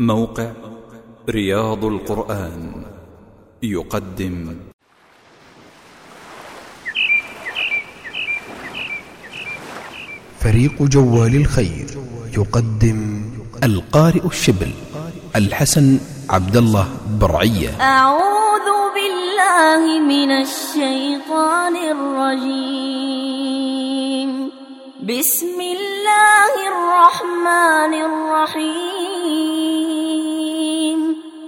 موقع رياض القرآن يقدم. فريق جوال الخير يقدم القارئ الشبل الحسن عبد الله برعية. أعوذ بالله من الشيطان الرجيم. بسم الله الرحمن الرحيم.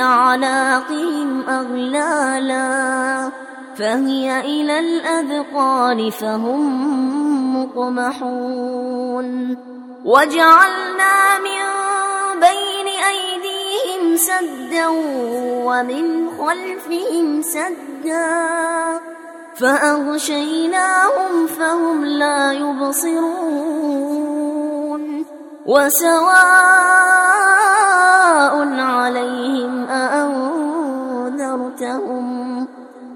أعناقهم أغلالا فهي إلى الأذقان فهم مقمحون وجعلنا من بين أيديهم سدا ومن خلفهم سدا فأغشيناهم فهم لا يبصرون وسواء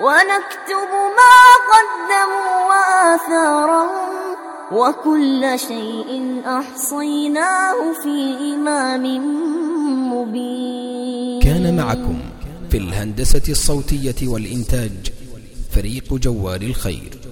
ونكتب ما قدموا وآثارهم وكل شيء أحصيناه في إمام مبين. كان معكم في الهندسة الصوتية والإنتاج فريق جوال الخير.